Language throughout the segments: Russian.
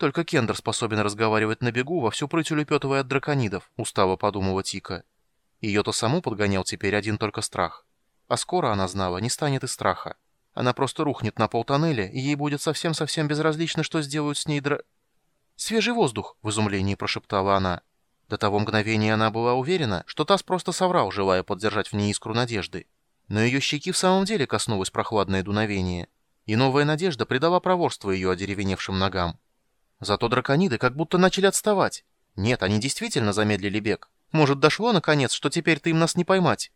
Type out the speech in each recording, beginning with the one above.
Только Кендер способен разговаривать на бегу, во всю прыть улепетывая от драконидов, устало подумала Тика. Ее-то саму подгонял теперь один только страх. А скоро, она знала, не станет и страха. Она просто рухнет на пол тоннеля, и ей будет совсем-совсем безразлично, что сделают с ней дра... «Свежий воздух!» — в изумлении прошептала она. До того мгновения она была уверена, что Тасс просто соврал, желая поддержать в ней искру надежды. Но ее щеки в самом деле коснулось прохладное дуновение, и новая надежда придала проворство ее одеревеневшим ногам. Зато дракониды как будто начали отставать. Нет, они действительно замедлили бег. Может, дошло наконец, что теперь-то им нас не поймать?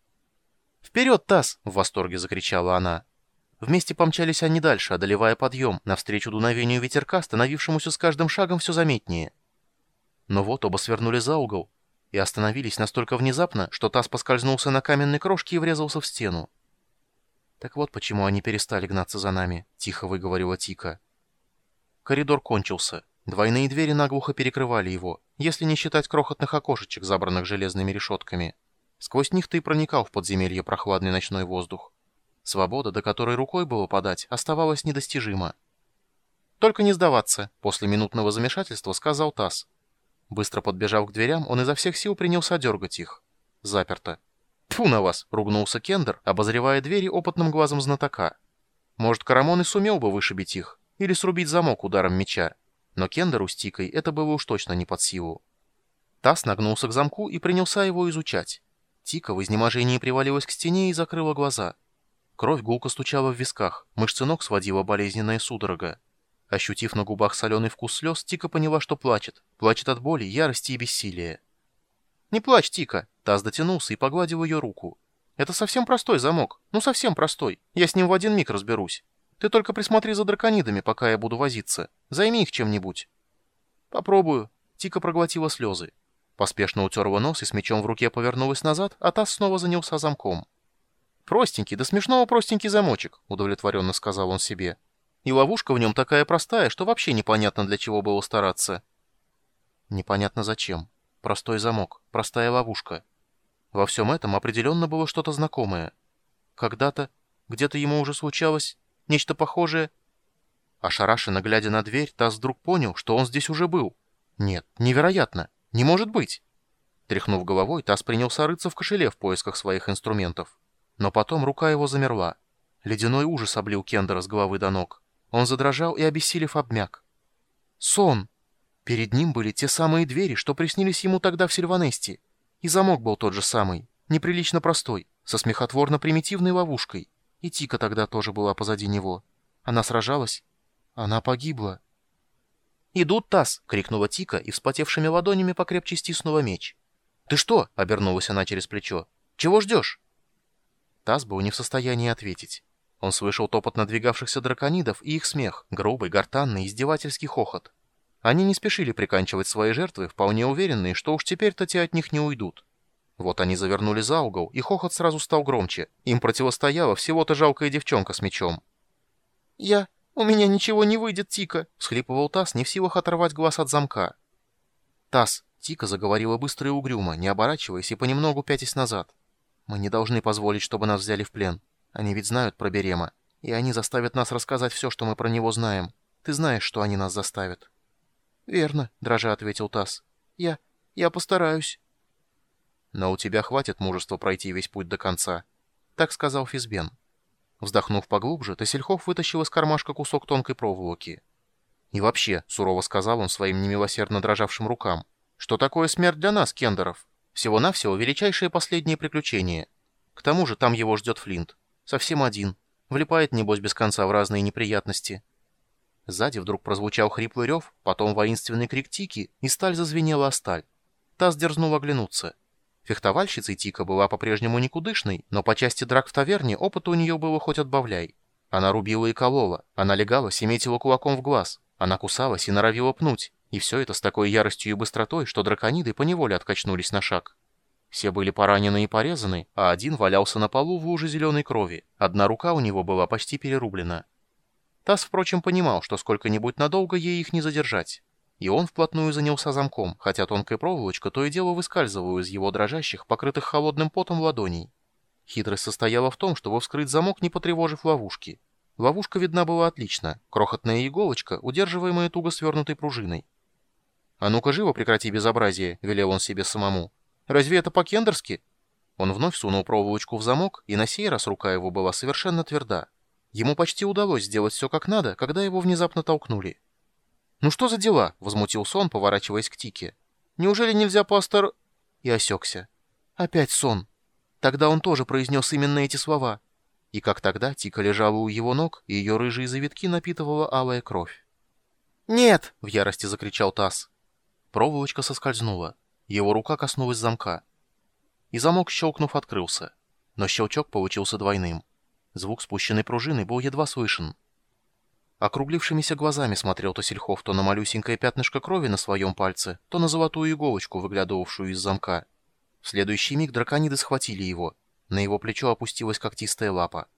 «Вперед, Тасс!» — в восторге закричала она. Вместе помчались они дальше, одолевая подъем, навстречу дуновению ветерка, становившемуся с каждым шагом все заметнее. Но вот оба свернули за угол и остановились настолько внезапно, что Тасс поскользнулся на каменной крошке и врезался в стену. «Так вот почему они перестали гнаться за нами», — тихо выговорила Тика. Коридор кончился. Двойные двери наглухо перекрывали его, если не считать крохотных окошечек, забранных железными решетками. Сквозь них-то и проникал в подземелье прохладный ночной воздух. Свобода, до которой рукой было подать, оставалась недостижима. «Только не сдаваться», — после минутного замешательства сказал Тасс. Быстро подбежав к дверям, он изо всех сил принялся дергать их. Заперто. «Тьфу на вас!» — ругнулся Кендер, обозревая двери опытным глазом знатока. «Может, Карамон и сумел бы вышибить их, или срубить замок ударом меча, но Кендеру с Тикой это было уж точно не под силу». Тасс нагнулся к замку и принялся его изучать. Тика в изнеможении привалилась к стене и закрыла глаза — Кровь гулко стучала в висках, мышцы ног сводила болезненная судорога. Ощутив на губах соленый вкус слез, Тика поняла, что плачет. Плачет от боли, ярости и бессилия. «Не плачь, Тика!» Таз дотянулся и погладил ее руку. «Это совсем простой замок. Ну, совсем простой. Я с ним в один миг разберусь. Ты только присмотри за драконидами, пока я буду возиться. Займи их чем-нибудь». «Попробую». Тика проглотила слезы. Поспешно утерла нос и с мечом в руке повернулась назад, а Таз снова занялся замком. «Простенький, да смешного простенький замочек», — удовлетворенно сказал он себе. «И ловушка в нем такая простая, что вообще непонятно, для чего было стараться». Непонятно зачем. Простой замок, простая ловушка. Во всем этом определенно было что-то знакомое. Когда-то, где-то ему уже случалось нечто похожее. Ошарашенно глядя на дверь, Тасс вдруг понял, что он здесь уже был. Нет, невероятно, не может быть. Тряхнув головой, Тасс принялся рыться в кошеле в поисках своих инструментов. Но потом рука его замерла. Ледяной ужас облил Кендера с головы до ног. Он задрожал и, обессилев, обмяк. Сон! Перед ним были те самые двери, что приснились ему тогда в Сильванесте. И замок был тот же самый, неприлично простой, со смехотворно-примитивной ловушкой. И Тика тогда тоже была позади него. Она сражалась. Она погибла. «Идут, Тасс!» — крикнула Тика и вспотевшими ладонями покрепче стиснула меч. «Ты что?» — обернулась она через плечо. «Чего ждешь?» Тасс был не в состоянии ответить. Он слышал топот надвигавшихся драконидов и их смех, грубый, гортанный, издевательский хохот. Они не спешили приканчивать свои жертвы, вполне уверенные, что уж теперь-то те от них не уйдут. Вот они завернули за угол, и хохот сразу стал громче. Им противостояла всего-то жалкая девчонка с мечом. «Я... У меня ничего не выйдет, Тика!» — всхлипывал Тасс, не в силах оторвать глаз от замка. «Тасс!» — Тика заговорила быстро и угрюмо, не оборачиваясь и понемногу пятясь назад. Мы не должны позволить, чтобы нас взяли в плен. Они ведь знают про Берема, и они заставят нас рассказать все, что мы про него знаем. Ты знаешь, что они нас заставят». «Верно», — дрожа ответил Тасс. «Я... я постараюсь». «Но у тебя хватит мужества пройти весь путь до конца», — так сказал Физбен. Вздохнув поглубже, Тесельхов вытащил из кармашка кусок тонкой проволоки. «И вообще», — сурово сказал он своим немилосердно дрожавшим рукам, — «что такое смерть для нас, кендеров?» Всего-навсего величайшее последнее приключение. К тому же там его ждет Флинт. Совсем один. Влипает, небось, без конца в разные неприятности. Сзади вдруг прозвучал хриплый рев, потом воинственный крик Тики, и сталь зазвенела о сталь. Таз дерзнул оглянуться. Фехтовальщицей Тика была по-прежнему никудышной, но по части драк в таверне опыта у нее было хоть отбавляй. Она рубила и колола, она легалась и метила кулаком в глаз, она кусалась и норовила пнуть, и все это с такой яростью и быстротой, что дракониды поневоле откачнулись на шаг. Все были поранены и порезаны, а один валялся на полу в луже зеленой крови. Одна рука у него была почти перерублена. Тасс, впрочем, понимал, что сколько-нибудь надолго ей их не задержать. И он вплотную занялся замком, хотя тонкая проволочка то и дело выскальзывала из его дрожащих, покрытых холодным потом ладоней. Хитрость состояла в том, чтобы вскрыть замок, не потревожив ловушки. Ловушка видна была отлично, крохотная иголочка, удерживаемая туго свернутой пружиной. «А ну-ка живо прекрати безобразие», — велел он себе самому. «Разве это по-кендерски?» Он вновь сунул проволочку в замок, и на сей раз рука его была совершенно тверда. Ему почти удалось сделать все как надо, когда его внезапно толкнули. «Ну что за дела?» — возмутился он, поворачиваясь к Тике. «Неужели нельзя постар...» И осекся. «Опять сон». Тогда он тоже произнес именно эти слова. И как тогда Тика лежала у его ног, и ее рыжие завитки напитывала алая кровь. «Нет!» — в ярости закричал Тасс. Проволочка соскользнула. Его рука коснулась замка. И замок, щелкнув, открылся. Но щелчок получился двойным. Звук спущенной пружины был едва слышен. Округлившимися глазами смотрел Тосельхов то на малюсенькое пятнышко крови на своем пальце, то на золотую иголочку, выглядывавшую из замка. В следующий миг дракониды схватили его. На его плечо опустилась когтистая лапа.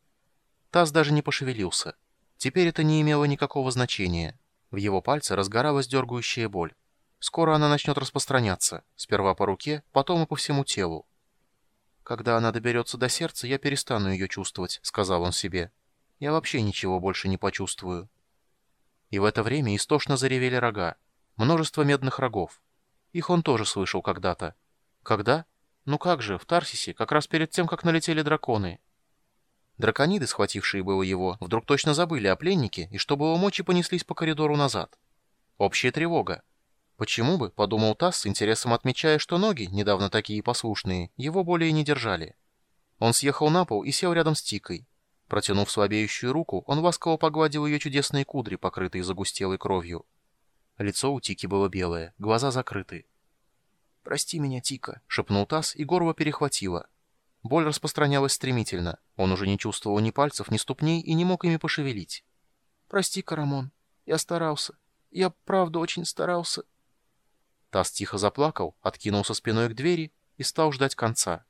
Таз даже не пошевелился. Теперь это не имело никакого значения. В его пальце разгоралась дергающая боль. Скоро она начнет распространяться, сперва по руке, потом и по всему телу. «Когда она доберется до сердца, я перестану ее чувствовать», — сказал он себе. «Я вообще ничего больше не почувствую». И в это время истошно заревели рога. Множество медных рогов. Их он тоже слышал когда-то. Когда? Ну как же, в Тарсисе, как раз перед тем, как налетели драконы. Дракониды, схватившие было его, вдруг точно забыли о пленнике и, что было мочи, понеслись по коридору назад. Общая тревога. Почему бы, подумал Тасс, интересом отмечая, что ноги, недавно такие послушные, его более не держали. Он съехал на пол и сел рядом с Тикой. Протянув слабеющую руку, он ласково погладил ее чудесные кудри, покрытые загустелой кровью. Лицо у Тики было белое, глаза закрыты. «Прости меня, Тика», — шепнул Тасс, и горло перехватило. Боль распространялась стремительно. Он уже не чувствовал ни пальцев, ни ступней и не мог ими пошевелить. «Прости, Карамон. Я старался. Я, правда, очень старался». Тасс тихо заплакал, откинулся спиной к двери и стал ждать конца.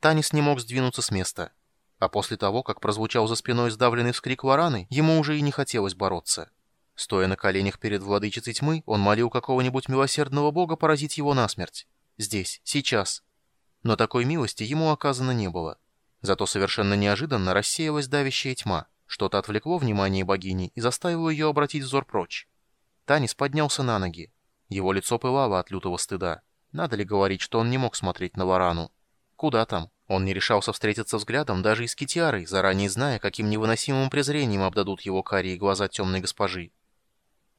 Танис не мог сдвинуться с места. А после того, как прозвучал за спиной сдавленный вскрик Вараны, ему уже и не хотелось бороться. Стоя на коленях перед владычицей тьмы, он молил какого-нибудь милосердного бога поразить его насмерть. Здесь, сейчас. Но такой милости ему оказано не было. Зато совершенно неожиданно рассеялась давящая тьма. Что-то отвлекло внимание богини и заставило ее обратить взор прочь. Танис поднялся на ноги. Его лицо пылало от лютого стыда. Надо ли говорить, что он не мог смотреть на Варану? Куда там? Он не решался встретиться взглядом даже и с Китиарой, заранее зная, каким невыносимым презрением обдадут его карие глаза темной госпожи.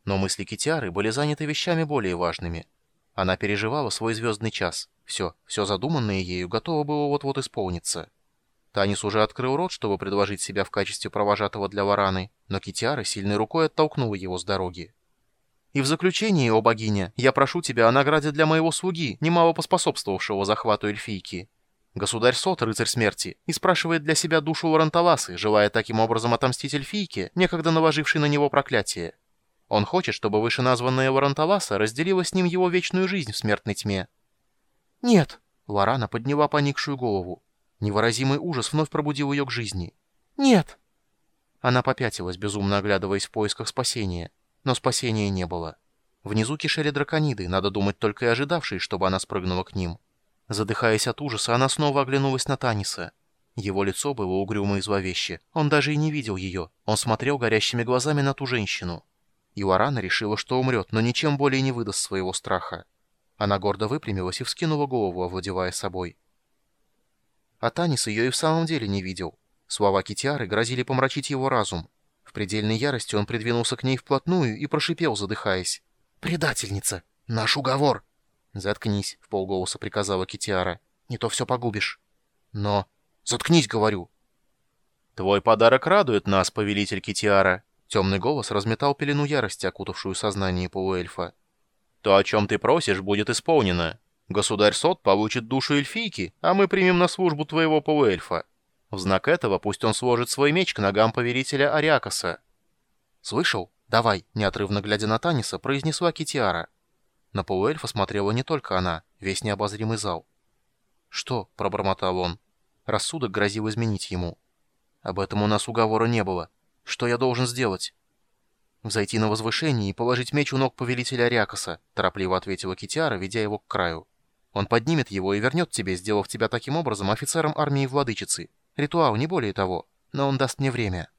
Но мысли Китиары были заняты вещами более важными. Она переживала свой звездный час. Все, все задуманное ею готово было вот-вот исполниться. Танис уже открыл рот, чтобы предложить себя в качестве провожатого для Вараны, но Китиара сильной рукой оттолкнула его с дороги. И в заключение, о богиня, я прошу тебя о награде для моего слуги, немало поспособствовавшего захвату эльфийки. Государь Сот, рыцарь смерти, и спрашивает для себя душу Лоранталасы, желая таким образом отомстить эльфийке, некогда наложившей на него проклятие. Он хочет, чтобы вышеназванная Лоранталаса разделила с ним его вечную жизнь в смертной тьме. «Нет!» — Лорана подняла поникшую голову. Невыразимый ужас вновь пробудил ее к жизни. «Нет!» Она попятилась, безумно оглядываясь в поисках спасения но спасения не было. Внизу кишели дракониды, надо думать только и ожидавшие, чтобы она спрыгнула к ним. Задыхаясь от ужаса, она снова оглянулась на Таниса. Его лицо было угрюмо и зловеще. Он даже и не видел ее. Он смотрел горящими глазами на ту женщину. И Лорана решила, что умрет, но ничем более не выдаст своего страха. Она гордо выпрямилась и вскинула голову, овладевая собой. А Танис ее и в самом деле не видел. Слова Китиары грозили помрачить его разум. В предельной ярости он придвинулся к ней вплотную и прошипел, задыхаясь. «Предательница! Наш уговор!» «Заткнись», — в полголоса приказала Китиара. «Не то все погубишь». «Но...» «Заткнись, говорю!» «Твой подарок радует нас, повелитель Китиара!» Темный голос разметал пелену ярости, окутавшую сознание полуэльфа. «То, о чем ты просишь, будет исполнено. Государь Сот получит душу эльфийки, а мы примем на службу твоего полуэльфа. В знак этого пусть он сложит свой меч к ногам повелителя Ариакаса. «Слышал? Давай!» — неотрывно глядя на Таниса, произнесла Китиара. На полуэльфа смотрела не только она, весь необозримый зал. «Что?» — пробормотал он. Рассудок грозил изменить ему. «Об этом у нас уговора не было. Что я должен сделать?» «Взойти на возвышение и положить меч у ног повелителя Ариакаса», — торопливо ответила Китиара, ведя его к краю. «Он поднимет его и вернет тебе, сделав тебя таким образом офицером армии владычицы. Ритуал, не более того. но он даст мне время.